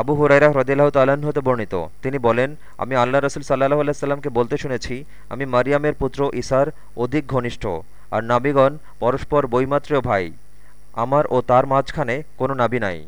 আবু হুরাইরা হ্রদিল্লাহ তাল্লাহ্ন হতে বর্ণিত। তিনি বলেন, আমি আল্লাহ রসুল সাল্লাহ আল্লাহ বলতে শুনেছি, আমি মারিয়ামের পুত্র ইসার অধিক ঘনিষ্ঠ, আর নাবিগণ পরস্পর বৈমাত্রীয় ভাই। আমার ও তার মাঝখানে কোনো নাবি নাই।